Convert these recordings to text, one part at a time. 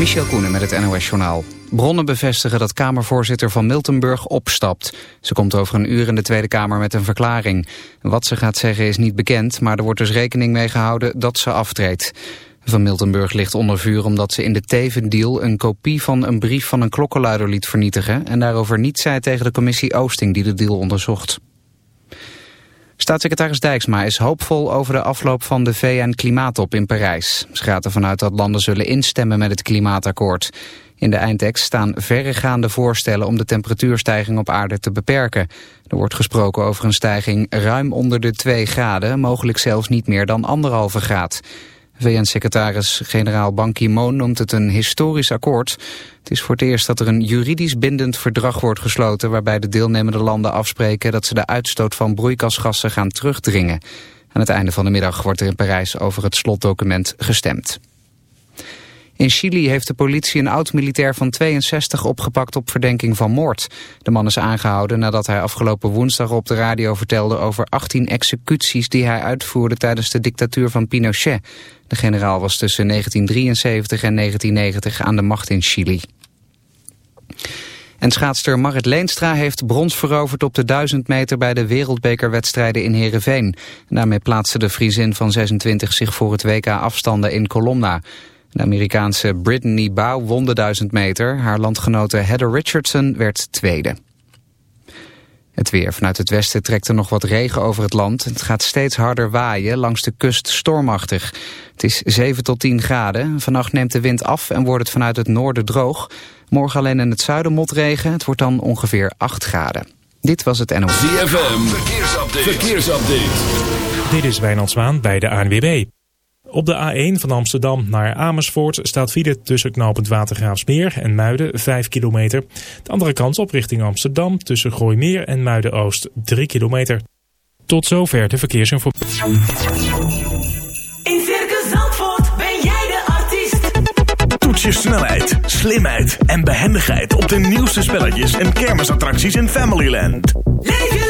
Michel Koenen met het NOS-journaal. Bronnen bevestigen dat Kamervoorzitter van Miltenburg opstapt. Ze komt over een uur in de Tweede Kamer met een verklaring. Wat ze gaat zeggen is niet bekend, maar er wordt dus rekening mee gehouden dat ze aftreedt. Van Miltenburg ligt onder vuur omdat ze in de Teven-deal een kopie van een brief van een klokkenluider liet vernietigen... en daarover niet zei tegen de commissie Oosting die de deal onderzocht. Staatssecretaris Dijksma is hoopvol over de afloop van de VN-klimaatop in Parijs. Ze gaat ervan uit dat landen zullen instemmen met het klimaatakkoord. In de eindtekst staan verregaande voorstellen om de temperatuurstijging op aarde te beperken. Er wordt gesproken over een stijging ruim onder de 2 graden, mogelijk zelfs niet meer dan anderhalve graad. VN-secretaris-generaal Ban Ki-moon noemt het een historisch akkoord. Het is voor het eerst dat er een juridisch bindend verdrag wordt gesloten... waarbij de deelnemende landen afspreken dat ze de uitstoot van broeikasgassen gaan terugdringen. Aan het einde van de middag wordt er in Parijs over het slotdocument gestemd. In Chili heeft de politie een oud-militair van 62 opgepakt op verdenking van moord. De man is aangehouden nadat hij afgelopen woensdag op de radio vertelde over 18 executies die hij uitvoerde tijdens de dictatuur van Pinochet. De generaal was tussen 1973 en 1990 aan de macht in Chili. En schaatster Marit Leenstra heeft brons veroverd op de 1000 meter bij de wereldbekerwedstrijden in Heerenveen. Daarmee plaatste de Friesin van 26 zich voor het WK afstanden in Colomna. De Amerikaanse Brittany Bow won de 1000 meter. Haar landgenote Heather Richardson werd tweede. Het weer. Vanuit het westen trekt er nog wat regen over het land. Het gaat steeds harder waaien, langs de kust stormachtig. Het is 7 tot 10 graden. Vannacht neemt de wind af en wordt het vanuit het noorden droog. Morgen alleen in het zuiden motregen. Het wordt dan ongeveer 8 graden. Dit was het NOS. ZFM. Verkeersupdate. Verkeersupdate. Dit is Wijnand Zwaan bij de ANWB. Op de A1 van Amsterdam naar Amersfoort staat file tussen knooppunt Watergraafsmeer en Muiden 5 kilometer. De andere kant op richting Amsterdam tussen Gooimeer en Muiden-Oost 3 kilometer. Tot zover de verkeersinformatie. In Circus Zandvoort ben jij de artiest. Toets je snelheid, slimheid en behendigheid op de nieuwste spelletjes en kermisattracties in Familyland. Leef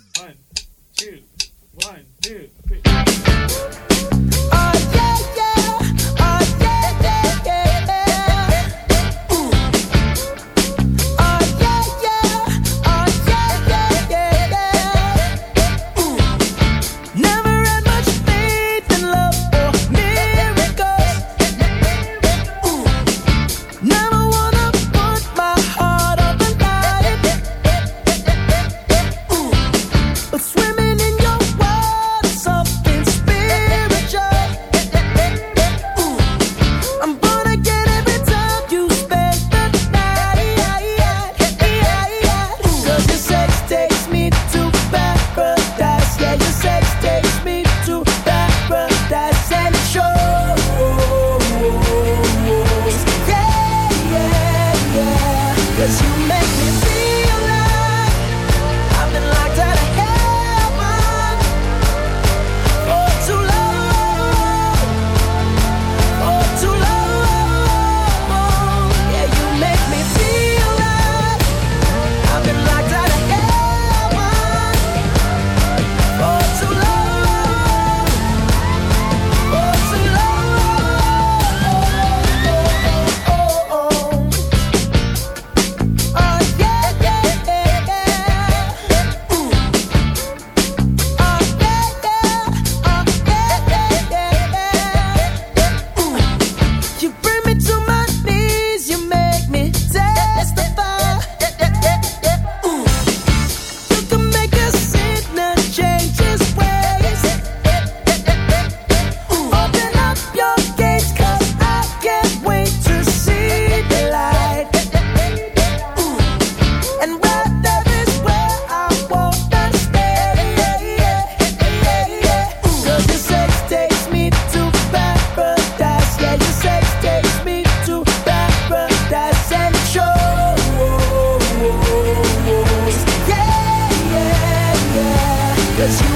Cause you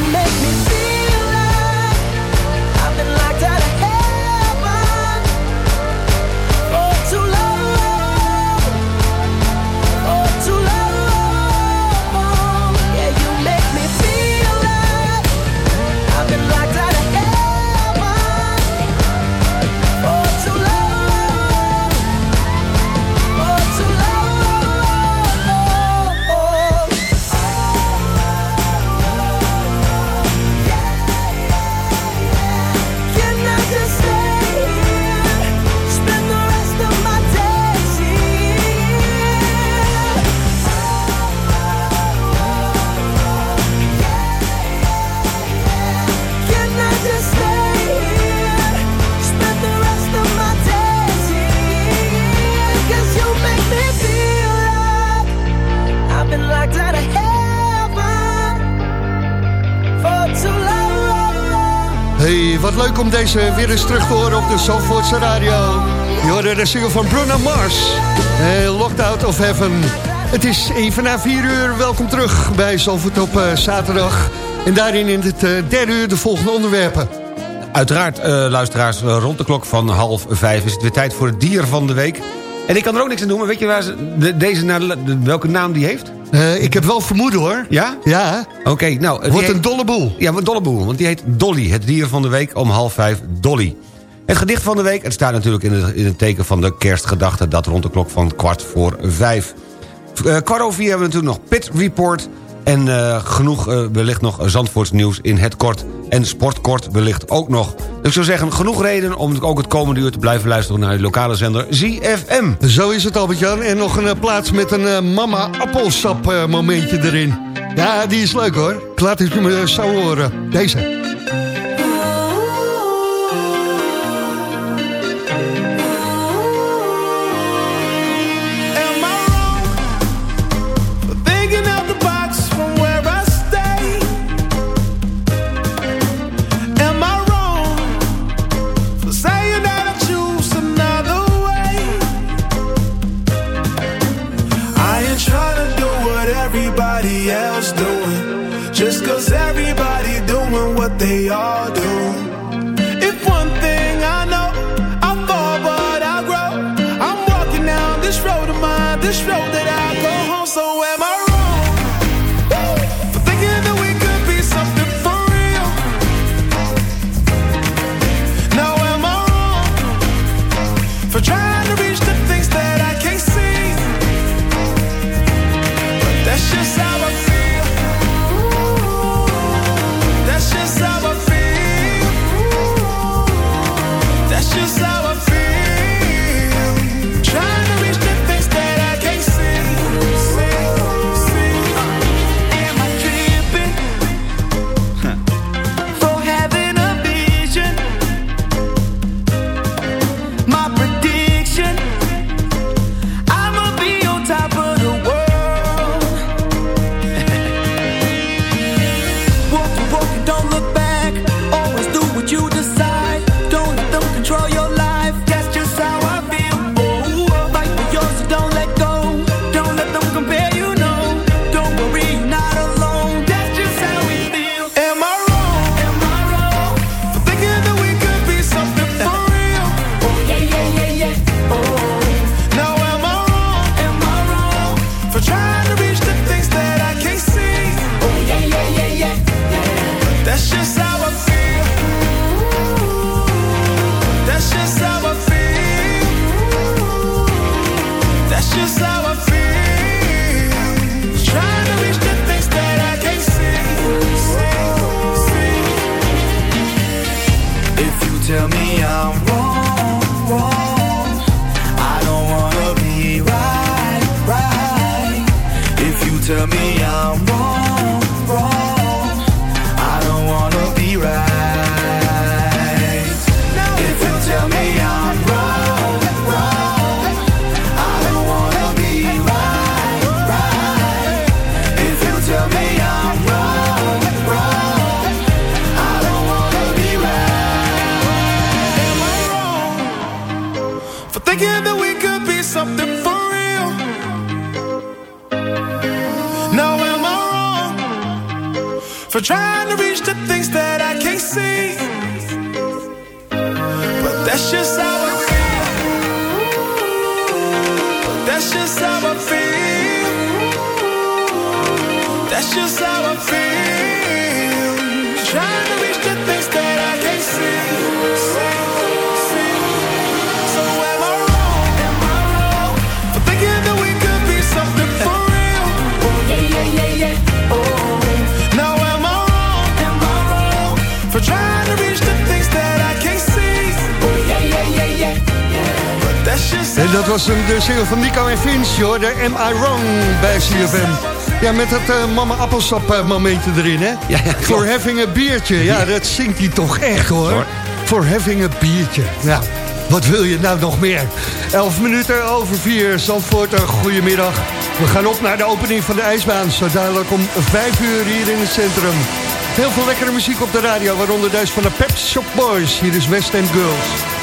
om deze weer eens terug te horen op de Zandvoortse radio. Je hoorde de single van Bruno Mars. Locked Out of Heaven. Het is even na vier uur. Welkom terug bij Zandvoort op eh, zaterdag. En daarin in het eh, derde uur de volgende onderwerpen. Uiteraard, eh, luisteraars, rond de klok van half vijf... is het weer tijd voor het dier van de week. En ik kan er ook niks aan doen, maar weet je waar ze, de- deze, welke naam die heeft? Eh, ik heb wel vermoeden hoor. Ja? Ja, Oké, nou... wordt heet- een dolle boel. Ja, wat dolle boel, want die heet Dolly. Het dier van de week om half vijf, Dolly. Het gedicht van de week, het staat natuurlijk in het, in het teken van de kerstgedachte... dat rond de klok van kwart voor vijf. Eh, kwart over vier hebben we natuurlijk nog Pit Report... en eh, genoeg wellicht nog Zandvoorts nieuws in het kort. En sportkort wellicht ook nog. Ik zou zeggen, genoeg reden om ook het komende uur te blijven luisteren... naar de lokale zender ZFM. Zo is het Albert-Jan. En nog een eh, plaats met een eh, mama appelsap eh, momentje erin. Ja, die is leuk hoor. Ik laat het me zo horen. Deze. En dat was een, de single van Nico en Vince, joh. De Am I Wrong bij CFM. Ja, met dat eh, mama appelsap eh, momentje erin, hè? ja, For having a biertje. Ja, dat zingt hij toch echt, hoor. hoor. For having a biertje. Nou, wat wil je nou nog meer? Elf minuten over vier. Zandvoort, een goedemiddag. We gaan op naar de opening van de ijsbaan. Zo dadelijk om vijf uur hier in het centrum. Heel veel lekkere muziek op de radio, waaronder deze van de Pep Shop Boys. Hier is West End Girls.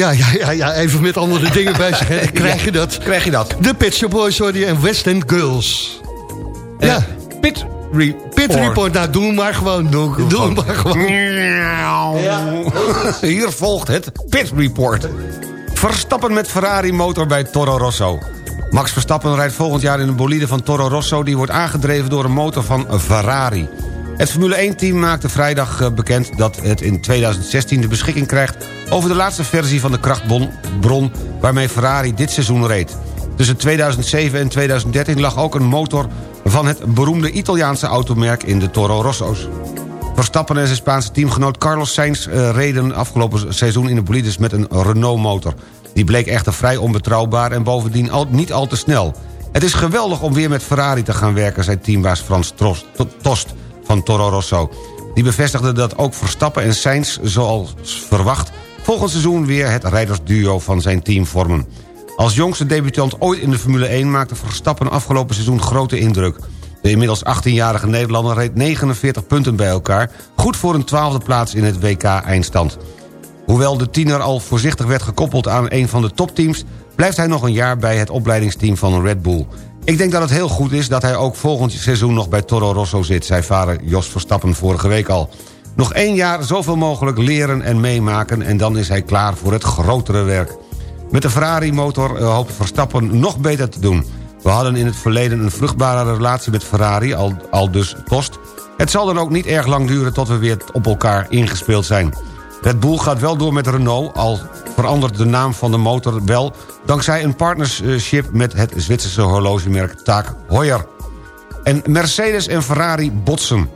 Ja, ja, ja, ja, even met andere dingen bezig. Hè. Dan krijg je dat. Krijg je dat? De Pet Shop Boys en West End Girls. Ja, Eh, Pit Report. Pit Report. Nou, doe hem maar gewoon. Doe, doe maar gewoon. Hier volgt het Pit Report. Verstappen met Ferrari motor bij Toro Rosso. Max Verstappen rijdt volgend jaar in een bolide van Toro Rosso... die wordt aangedreven door een motor van Ferrari. Het Formule 1-team maakte vrijdag eh, bekend dat het in 2016 de beschikking krijgt... over de laatste versie van de krachtbron waarmee Ferrari dit seizoen reed. Tussen 2007 en 2013 lag ook een motor van het beroemde Italiaanse automerk in de Toro Rosso's. Verstappen en zijn Spaanse teamgenoot Carlos Sainz eh, reden afgelopen seizoen in de bolides met een Renault-motor. Die bleek echter vrij onbetrouwbaar en bovendien al, niet al te snel. Het is geweldig om weer met Ferrari te gaan werken, zei teambaas Frans Tost van Toro Rosso. Die bevestigde dat ook Verstappen en Sainz, zoals verwacht... volgend seizoen weer het rijdersduo van zijn team vormen. Als jongste debutant ooit in de Formule 1 maakte Verstappen afgelopen seizoen grote indruk. De inmiddels 18-jarige Nederlander reed 49 punten bij elkaar... goed voor een twaalfde plaats in het WK-eindstand. Hoewel de tiener al voorzichtig werd gekoppeld aan een van de topteams... blijft hij nog een jaar bij het opleidingsteam van Red Bull. Ik denk dat het heel goed is dat hij ook volgend seizoen nog bij Toro Rosso zit... zei vader Jos Verstappen vorige week al. Nog één jaar zoveel mogelijk leren en meemaken... en dan is hij klaar voor het grotere werk. Met de Ferrari-motor uh, hoopt Verstappen nog beter te doen. We hadden in het verleden een vruchtbare relatie met Ferrari, al, al dus post. Het zal dan ook niet erg lang duren tot we weer op elkaar ingespeeld zijn. Red Bull gaat wel door met Renault, al verandert de naam van de motor wel... dankzij een partnership met het Zwitserse horlogemerk Taak Heuer. En Mercedes en Ferrari botsen.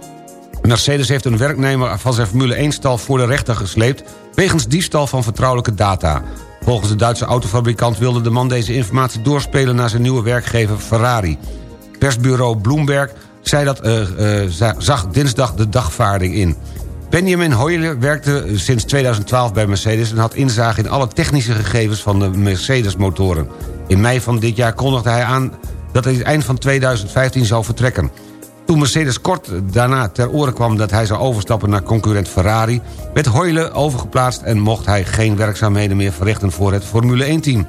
Mercedes heeft een werknemer van zijn Formule 1-stal voor de rechter gesleept... wegens diefstal van vertrouwelijke data. Volgens de Duitse autofabrikant wilde de man deze informatie doorspelen... naar zijn nieuwe werkgever Ferrari. Persbureau Bloomberg zei dat, uh, zag dinsdag de dagvaarding in. Benjamin Hoyle werkte sinds 2012 bij Mercedes... en had inzage in alle technische gegevens van de Mercedes-motoren. In mei van dit jaar kondigde hij aan dat hij eind van 2015 zou vertrekken. Toen Mercedes kort daarna ter oren kwam dat hij zou overstappen naar concurrent Ferrari... werd Hoyle overgeplaatst en mocht hij geen werkzaamheden meer verrichten voor het Formule 1-team.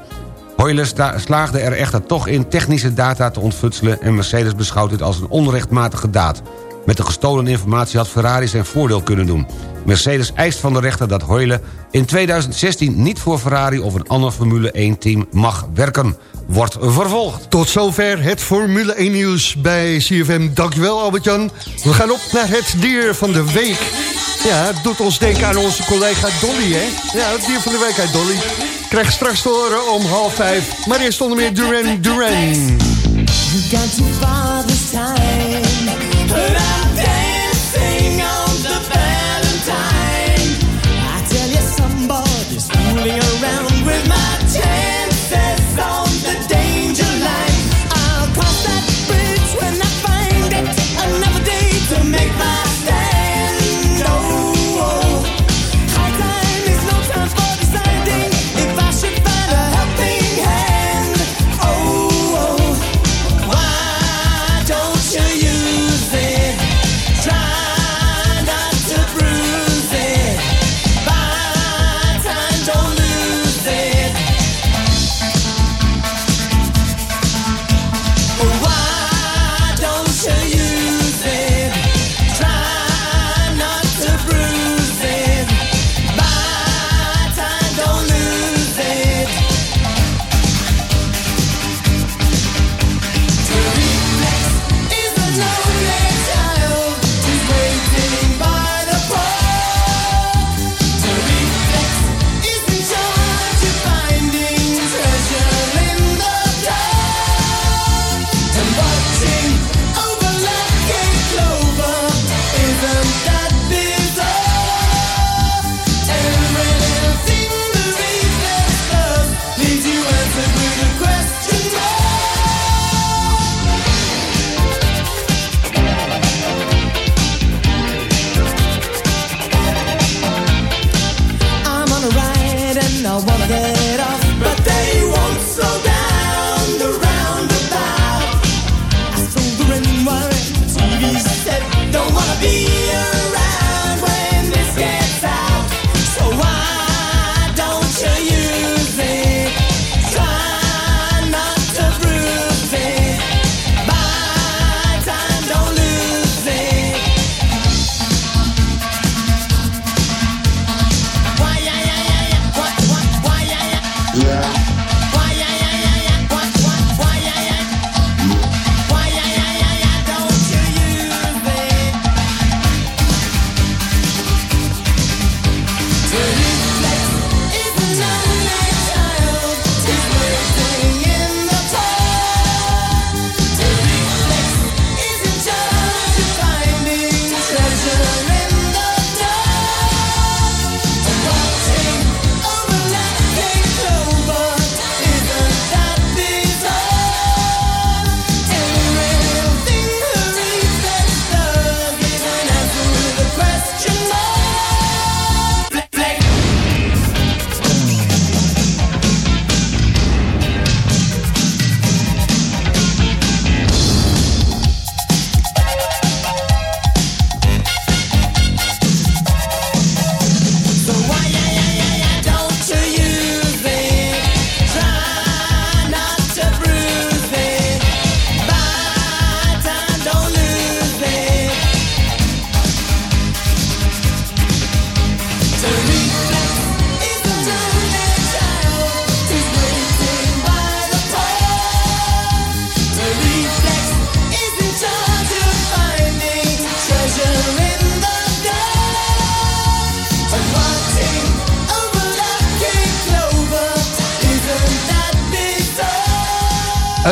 Hoyle slaagde er echter toch in technische data te ontfutselen... en Mercedes beschouwt dit als een onrechtmatige daad. Met de gestolen informatie had Ferrari zijn voordeel kunnen doen. Mercedes eist van de rechter dat Hoyle in 2016 niet voor Ferrari of een ander Formule 1-team mag werken. Wordt vervolgd. Tot zover het Formule 1 nieuws bij CFM. Dankjewel Albert-Jan. We gaan op naar het dier van de week. Ja, het doet ons denken aan onze collega Dolly, hè? Ja, het dier van de week uit Dolly. Krijg straks te horen om half vijf. Maar eerst onder meer Duran Duran. You got time. But I'm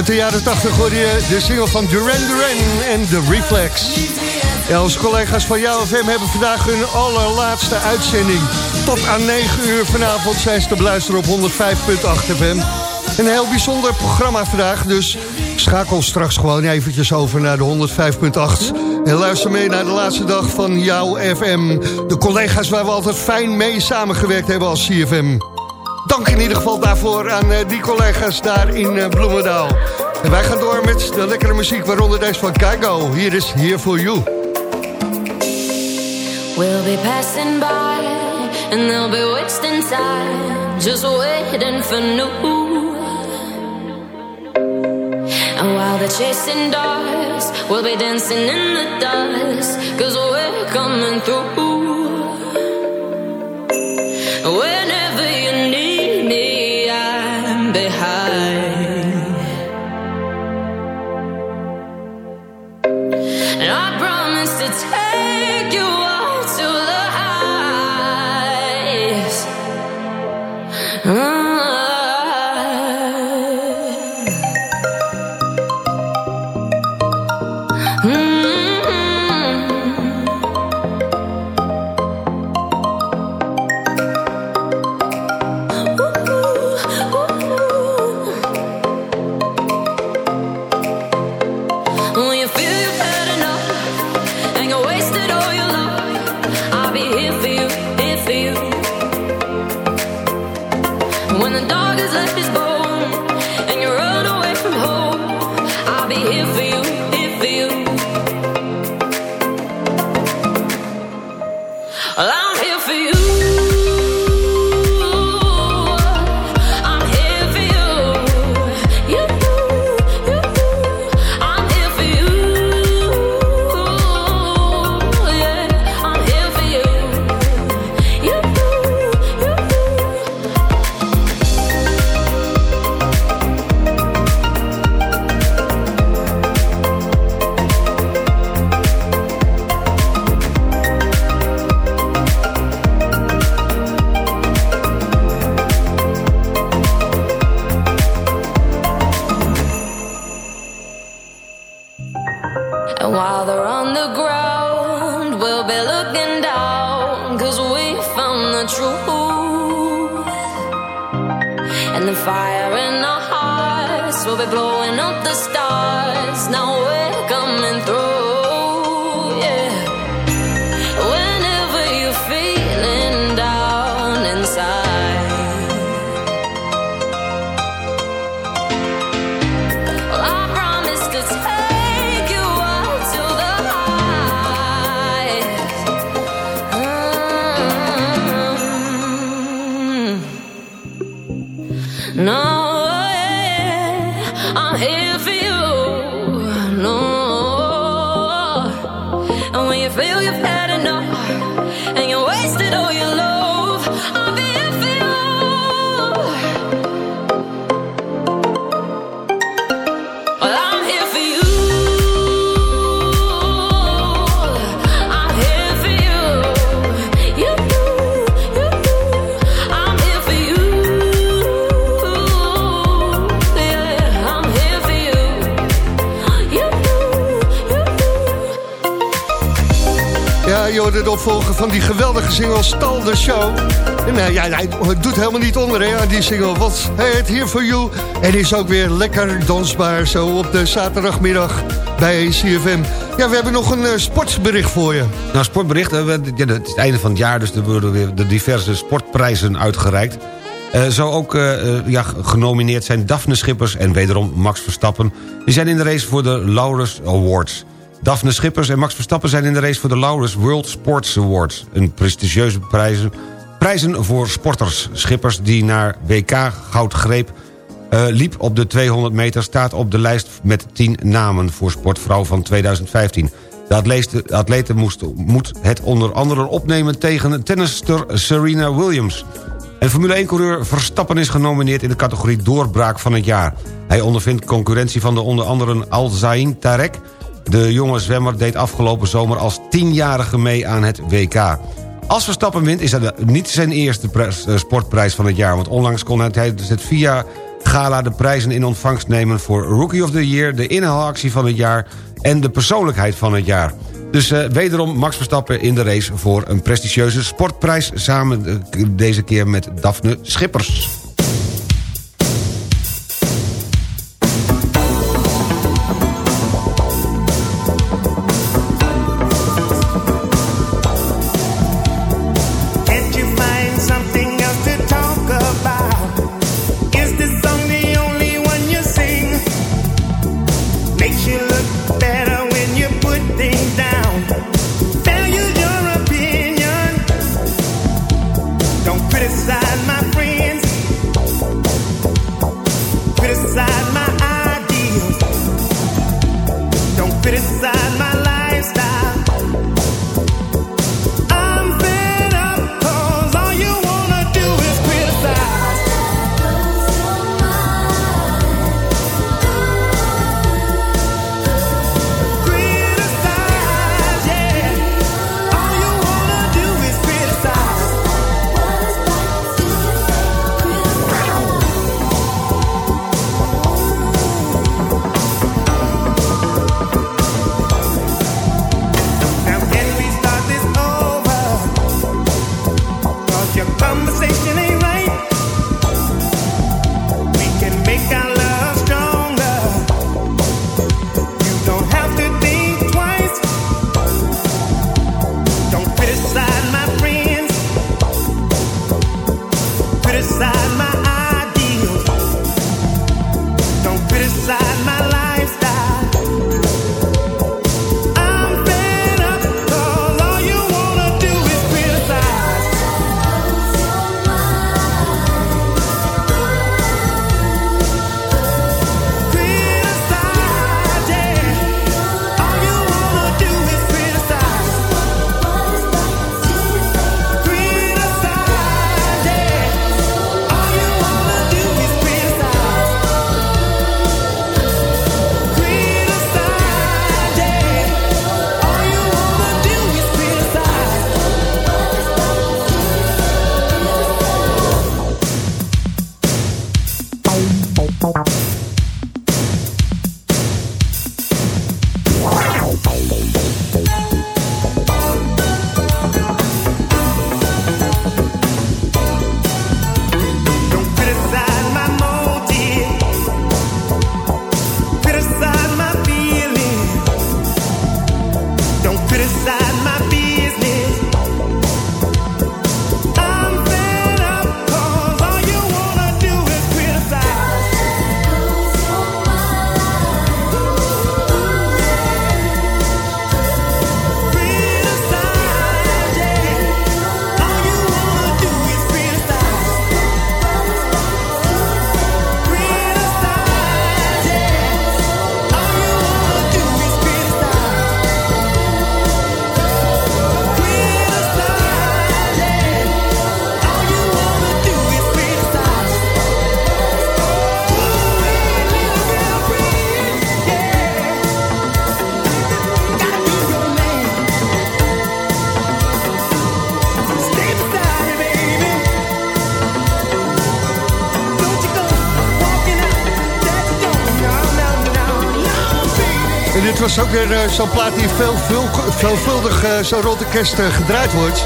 Uit de jaren 80 hoorde je de single van Duran Duran en The Reflex. Ja, onze collega's van Jouw FM hebben vandaag hun allerlaatste uitzending. Tot aan 9 uur vanavond zijn ze te beluisteren op 105.8 FM. Een heel bijzonder programma vandaag, dus schakel straks gewoon eventjes over naar de 105.8. En luister mee naar de laatste dag van jouw FM. De collega's waar we altijd fijn mee samengewerkt hebben als CFM. Dank in ieder geval daarvoor aan eh, die collega's daar in eh, Bloemendaal. En wij gaan door met de lekkere muziek, waaronder deze van Kaigo. Hier is Here For You. We'll be passing by and they'll be wasting time just waiting for new. And while they're chasing dogs, we'll be dancing in the dust cause we're coming through. Van die geweldige single Stal de Show. En eh, ja, hij doet helemaal niet onder hè, die single. Hij heet Here For You. En is ook weer lekker dansbaar zo op de zaterdagmiddag bij CFM. Ja, we hebben nog een eh, sportbericht voor je. Nou, sportbericht. eh, we- ja, het is het einde van het jaar, dus er worden weer de diverse sportprijzen uitgereikt. Eh, zo ook ja, genomineerd zijn Daphne Schippers en wederom Max Verstappen. Die zijn in de race voor de Laurus Awards. Daphne Schippers en Max Verstappen zijn in de race voor de Laurus World Sports Awards. Een prestigieuze prijzen, prijzen voor sporters. Schippers die naar WK goud greep eh, liep op de 200 meter... staat op de lijst met 10 namen voor sportvrouw van 2015. De atlete, de atlete moest, moet het onder andere opnemen tegen tennister Serena Williams. En Formule 1-coureur Verstappen is genomineerd in de categorie doorbraak van het jaar. Hij ondervindt concurrentie van de onder andere Al-Zain Tarek... De jonge zwemmer deed afgelopen zomer als tienjarige mee aan het WK. Als Verstappen wint is dat niet zijn eerste eh, sportprijs van het jaar... want onlangs kon hij tijdens het VIA gala de prijzen in ontvangst nemen... voor Rookie of the Year, de inhaalactie van het jaar... en de persoonlijkheid van het jaar. Dus uh, wederom Max Verstappen in de race voor een prestigieuze sportprijs... samen uh, deze keer met Daphne Schippers. Was ook weer eh, zo'n plaat die veel, veel, veelvuldig eh, zo rond de kerst eh, gedraaid wordt.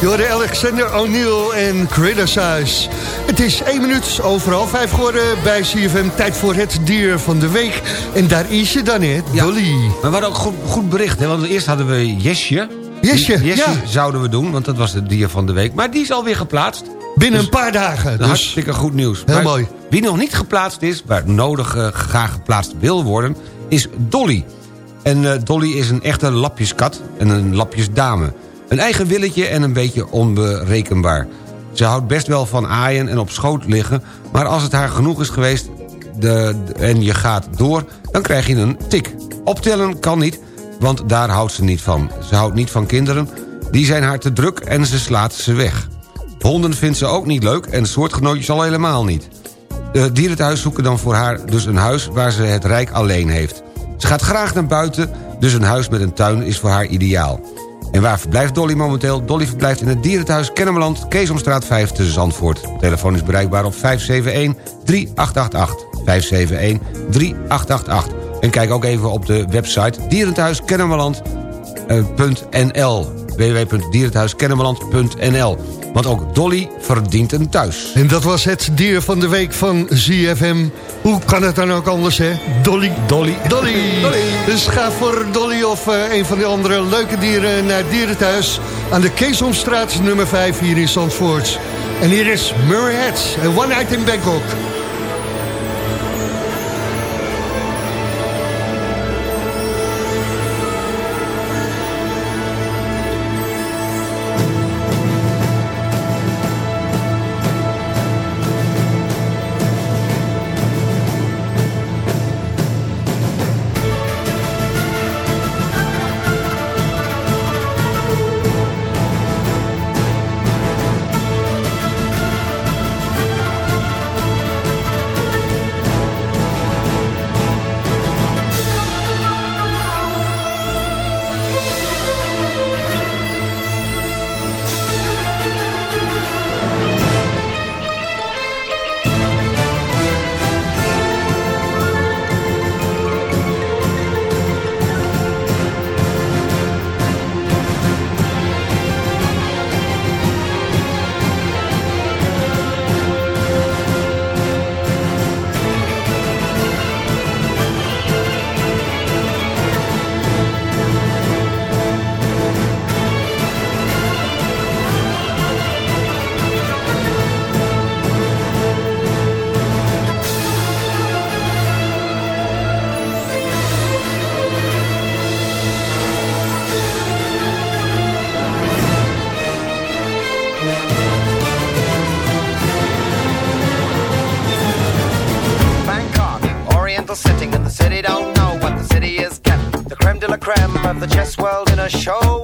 Je hoorde Alexander O'Neill en Criticize. Het is één minuut overal vijf geworden bij CFM. Tijd voor het dier van de week. En daar is je dan, hè, Ja. Dolly. Maar we hadden ook goed, goed bericht, hè? want eerst hadden we Jesje. Jesje, Die- Jesje ja. zouden we doen, want dat was het dier van de week. Maar die is alweer geplaatst. Binnen Dus- een paar dagen. Dus Hartstikke goed nieuws. Heel Maar mooi. Wie nog niet geplaatst is, waar nodig graag geplaatst wil worden, is Dolly. En eh, Dolly is een echte lapjeskat en een lapjesdame. Een eigen willetje en een beetje onberekenbaar. Ze houdt best wel van aaien en op schoot liggen... maar als het haar genoeg is geweest de, en je gaat door, dan krijg je een tik. Optellen kan niet, want daar houdt ze niet van. Ze houdt niet van kinderen, die zijn haar te druk en ze slaat ze weg. Honden vindt ze ook niet leuk en soortgenootjes al helemaal niet. De dierenthuis zoeken dan voor haar dus een huis waar ze het rijk alleen heeft. Ze gaat graag naar buiten, dus een huis met een tuin is voor haar ideaal. En waar verblijft Dolly momenteel? Dolly verblijft in het dierenthuis Kennemerland, Keesomstraat 5 te Zandvoort. Telefoon is bereikbaar op 571-3888. 571-3888. En kijk ook even op de website dierenthuiskennemerland.nl www.dierenthuiskennemerland.nl Want ook Dolly verdient een thuis. En dat was het dier van de week van ZFM. Hoe kan het dan ook anders, hè? Dolly. Dolly. Dolly. Dus ga voor Dolly of eh, een van de andere leuke dieren naar Dierenthuis... aan de Keesomstraat nummer 5 hier in Zandvoort. En hier is Murray Heads, One Night in. Bangkok, of the chess world in a show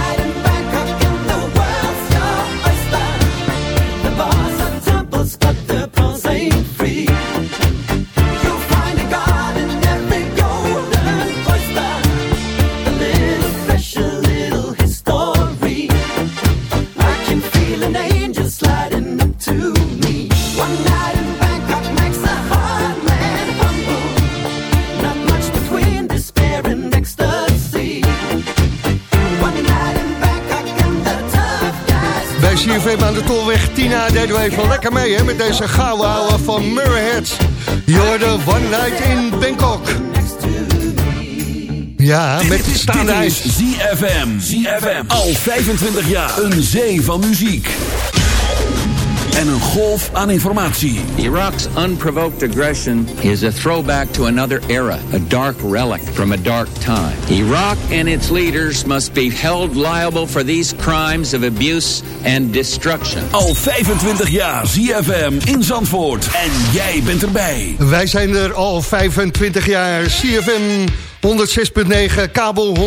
CFM aan de Tolweg. Tina deden we even lekker mee hè, met deze gouden ouwe van Murrayhead. You're the one night in Bangkok. Ja, met Dit staande is ijs. ZFM. ZFM. Al 25 jaar. Een zee van muziek. En een golf aan informatie. Iraq's unprovoked aggression is a throwback to another era, a dark relic from a dark time. Iraq and its leaders must be held liable for these crimes of abuse and destruction. Al 25 jaar ZFM in Zandvoort. En jij bent erbij. Wij zijn er al 25 jaar. CFM 106.9, kabel 104.5.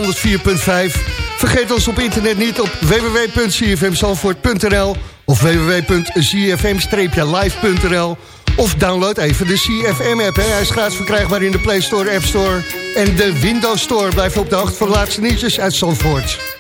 Vergeet ons op internet niet op www.cfmzandvoort.nl of www.cfm-live.nl of download even de CFM-app. Hij is gratis verkrijgbaar in de Play Store, App Store en de Windows Store. Blijf op de hoogte van laatste nieuwtjes uit Zandvoort.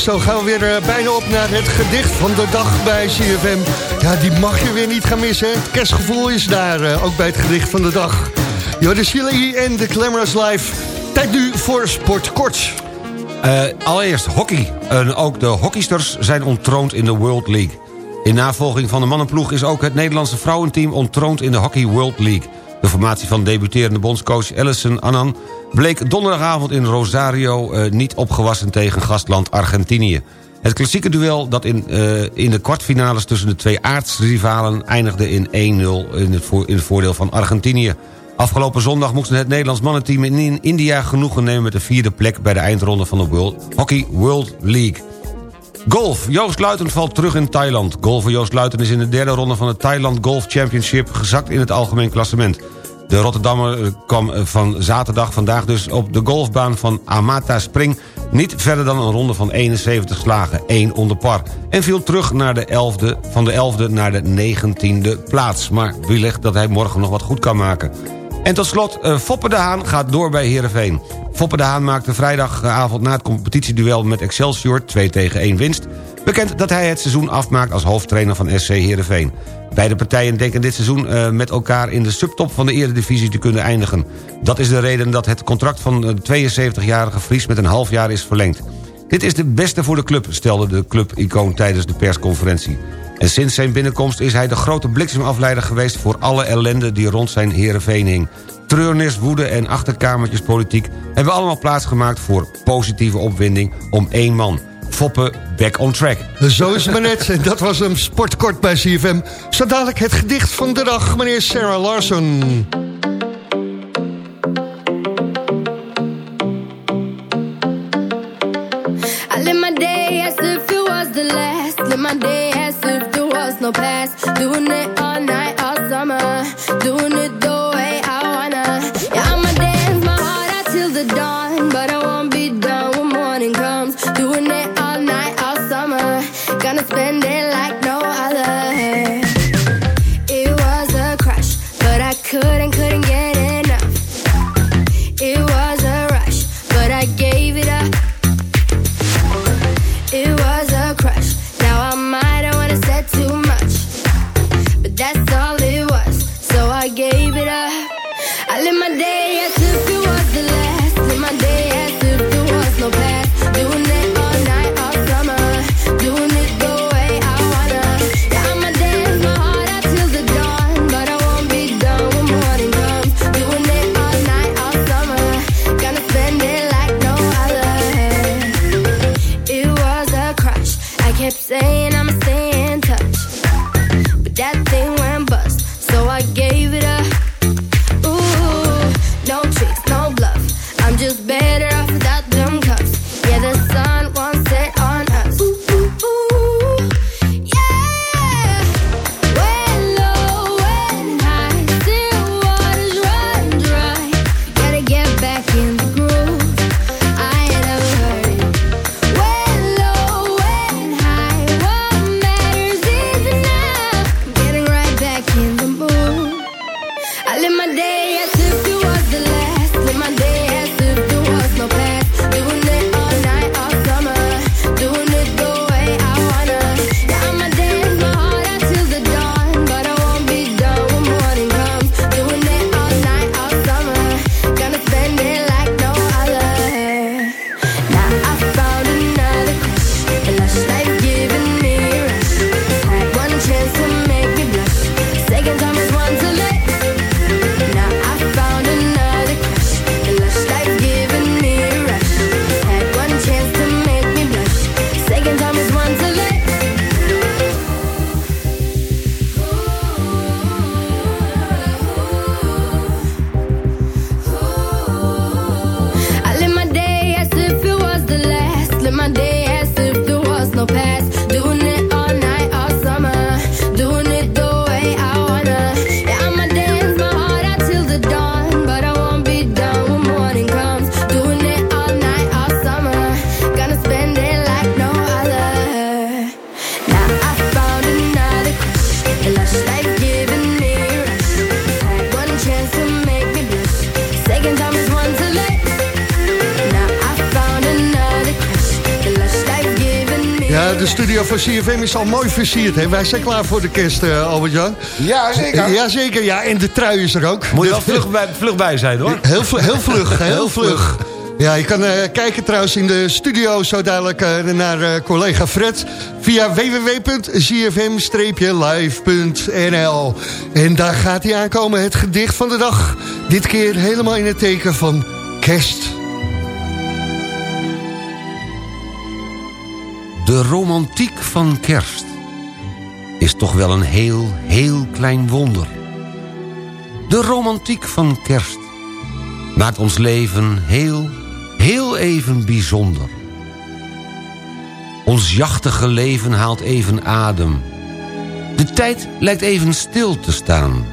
Zo gaan we weer eh, bijna op naar het gedicht van de dag bij CFM. Ja, die mag je weer niet gaan missen. Het kerstgevoel is daar, eh, ook bij het gedicht van de dag. Jorden Silly en de Glamorous Life. Tijd nu voor Sport Kort. Uh, allereerst hockey. Uh, ook de hockeysters zijn ontroond in de World League. In navolging van de mannenploeg is ook het Nederlandse vrouwenteam ontroond in de Hockey World League. De formatie van debuterende bondscoach Ellison Annan... bleek donderdagavond in Rosario uh, niet opgewassen tegen gastland Argentinië. Het klassieke duel dat in, uh, in de kwartfinales tussen de twee aardsrivalen... eindigde in 1-0 in, het in het voordeel van Argentinië. Afgelopen zondag moesten het Nederlands mannenteam in India genoegen nemen... met de vierde plek bij de eindronde van de World Hockey World League. Golf. Joost Luiten valt terug in Thailand. Golfer Joost Luiten is in de derde ronde van de Thailand Golf Championship... gezakt in het algemeen klassement. De Rotterdammer kwam van zaterdag vandaag dus op de golfbaan van Amata Spring... niet verder dan een ronde van 71 slagen, 1 onder par... en viel terug naar de 11e, van de 11e naar de 19e plaats. Maar wie legt dat hij morgen nog wat goed kan maken. En tot slot, uh, Foppe de Haan gaat door bij Heerenveen. Foppe de Haan maakte vrijdagavond na het competitieduel met Excelsior... 2 tegen 1 winst, bekend dat hij het seizoen afmaakt als hoofdtrainer van SC Heerenveen. Beide partijen denken dit seizoen uh, met elkaar in de subtop van de eredivisie te kunnen eindigen. Dat is de reden dat het contract van de 72-jarige Fries met een half jaar is verlengd. Dit is de beste voor de club, stelde de club-icoon tijdens de persconferentie. En sinds zijn binnenkomst is hij de grote bliksemafleider geweest... voor alle ellende die rond zijn Heerenveen hing. Treurnis, woede en achterkamertjespolitiek... hebben allemaal plaatsgemaakt voor positieve opwinding om één man... Foppe back on track. Zo is het maar net. En dat was hem sportkort bij CFM. Zo dadelijk het gedicht van de dag, meneer Sarah Larson. I live my day as if it was the last. Live my day past. Doing it CFM is al mooi versierd. Hè? Wij zijn klaar voor de kerst, uh, Albert-Jan. Ja, zeker. Ja, zeker. Ja, en de trui is er ook. Moet je wel vlug bij, vlug bij zijn, hoor. Heel, vlug, heel vlug, heel vlug. Ja, je kan uh, kijken trouwens in de studio zo dadelijk uh, naar uh, collega Fred... via www.zfm-live.nl. En daar gaat hij aankomen, het gedicht van de dag. Dit keer helemaal in het teken van kerst. De romantiek van kerst is toch wel een heel, heel klein wonder. De romantiek van kerst maakt ons leven heel, heel even bijzonder. Ons jachtige leven haalt even adem. De tijd lijkt even stil te staan.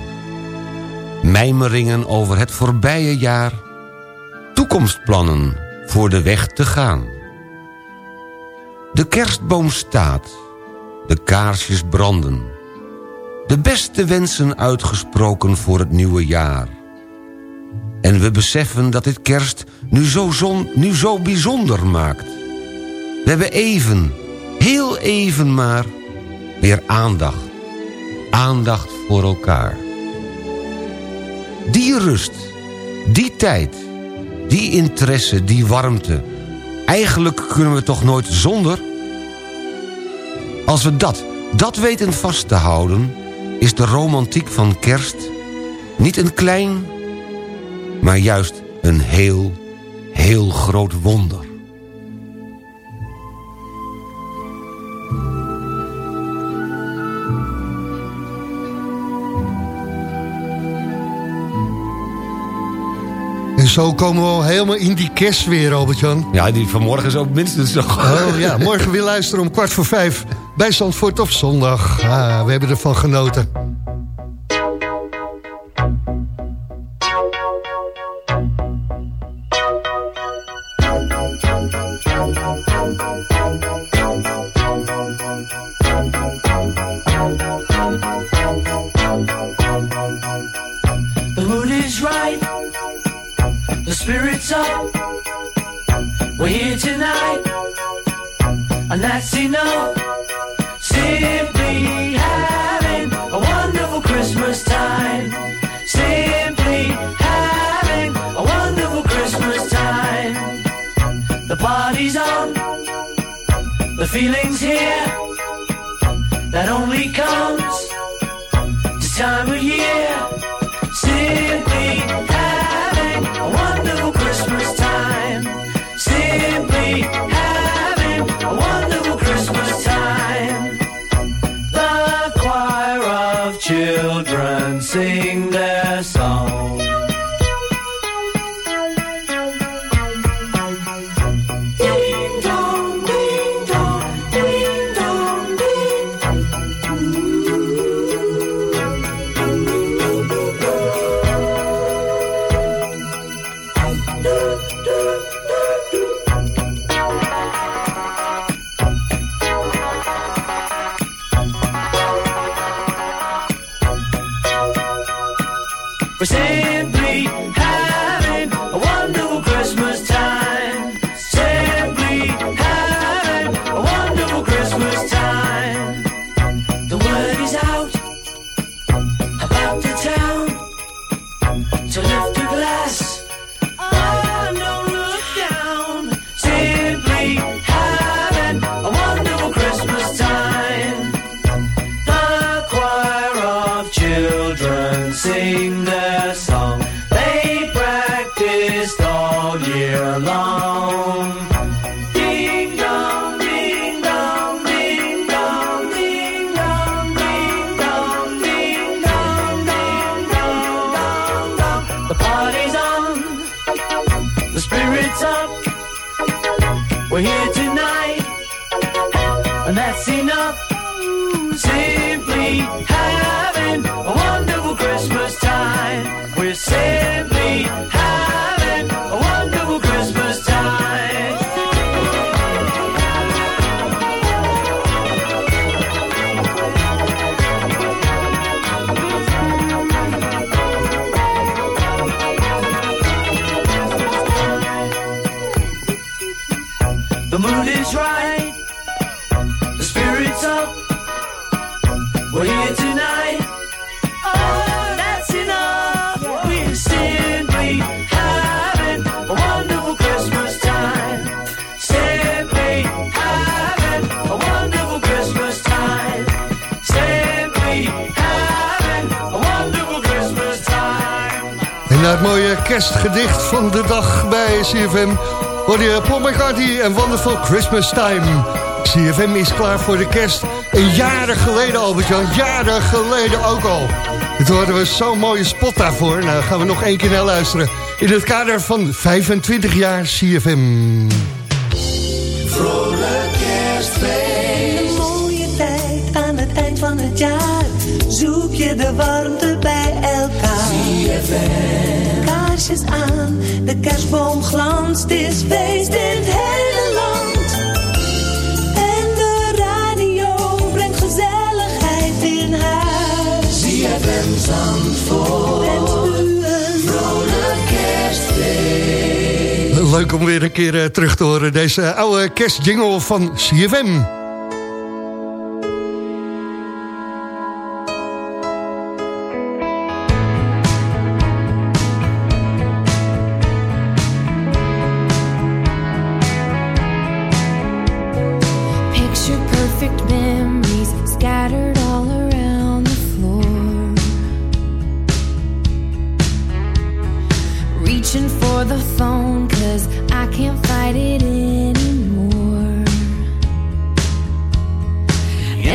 Mijmeringen over het voorbije jaar. Toekomstplannen voor de weg te gaan. De kerstboom staat. De kaarsjes branden. De beste wensen uitgesproken voor het nieuwe jaar. En we beseffen dat dit kerst nu zo, zon, nu zo bijzonder maakt. We hebben even, heel even maar, weer aandacht. Aandacht voor elkaar. Die rust, die tijd, die interesse, die warmte... eigenlijk kunnen we toch nooit zonder... Als we dat, dat weten vast te houden... is de romantiek van kerst niet een klein maar juist een heel, heel groot wonder. Zo komen we al helemaal in die kerst weer, Albert-Jan. Ja, die vanmorgen is ook minstens zo. Oh ja, morgen weer luisteren om kwart voor vijf bij Zandvoort op zondag. Ah, we hebben ervan genoten. The mood is right. We're here tonight. Oh, that's enough. We're simply having a wonderful Christmas time. Simply having a wonderful Christmas time. Simply having a wonderful Christmas time. En het mooie kerstgedicht van de dag bij CFM... hoor je Paul McCartney en Wonderful Christmas Time. CFM is klaar voor de kerst. En jaren geleden, Albert-Jan, jaren geleden ook al. Het hadden we zo'n mooie spot daarvoor. Nou, gaan we nog één keer naar luisteren. In het kader van 25 jaar CFM. Kerstboom glanst. Is feest in het hele land. En de radio brengt gezelligheid in huis. ZFM Zandvoort. Wens u een vrolijk kerstfeest. Leuk om weer een keer eh, terug te horen. Deze oude kerstjingle van CFM.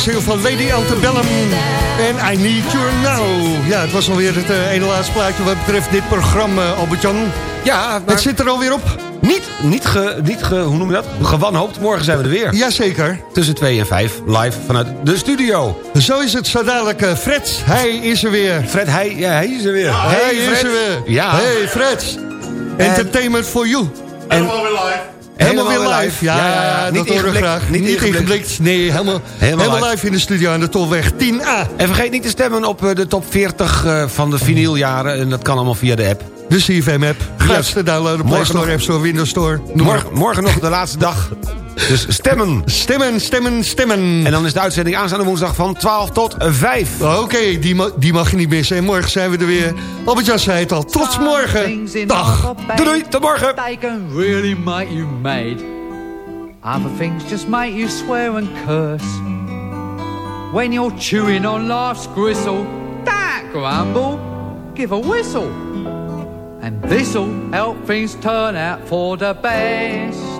single van Lady Antebellum en I Need You Now. Ja, het was alweer het eh, ene laatste plaatje wat betreft dit programma, Albert-Jan. Ja, maar Het zit er alweer op. niet, niet, ge, niet ge, hoe noem je dat? Gewanhoopt. Morgen zijn we er weer. Jazeker. Tussen 2 en 5, live vanuit de studio. Zo is het zo dadelijk. eh, Fred, hij is er weer. Fred, hij, ja, hij is er weer. hij Hey, is Fred. er weer. Ja. Hey Fred. Entertainment for you. En, Helemaal weer live. Ja, Ja, ja, ja. dat Niet ingeblikt. graag. Niet Niet ingeblikt. ingeblikt. Nee, helemaal, helemaal, live. live. in de studio aan de Tolweg 10A. en vergeet niet te stemmen op eh, de top 40 eh, van de vinyljaren. En dat kan allemaal via de app. De CFM-app. Gratis te downloaden. Play Store, App Store, Windows Store. Morgen, morgen nog de laatste dag. Dus stemmen. Stemmen, stemmen, stemmen. En dan is de uitzending aanstaande woensdag van 12 tot 5. Oké, die, ma- die mag je niet missen. En morgen zijn we er weer. Albert-Jan zei het al. Tot morgen. Dag. Doei doei, tot morgen. They can really make you mad. Other things just make you swear and curse. When you're chewing on life's gristle, that grumble, give a whistle. And this'll help things turn out for the best.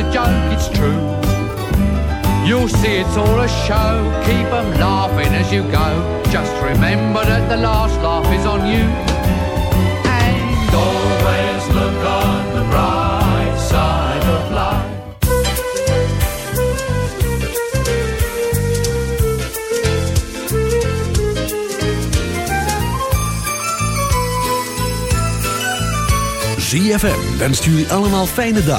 A joke, it's true. You'll see it's all a show, keep 'em laughing as you go. Just remember that the last laugh is on you. And always look on the bright side of life. ZFM wenst jullie allemaal fijne dagen.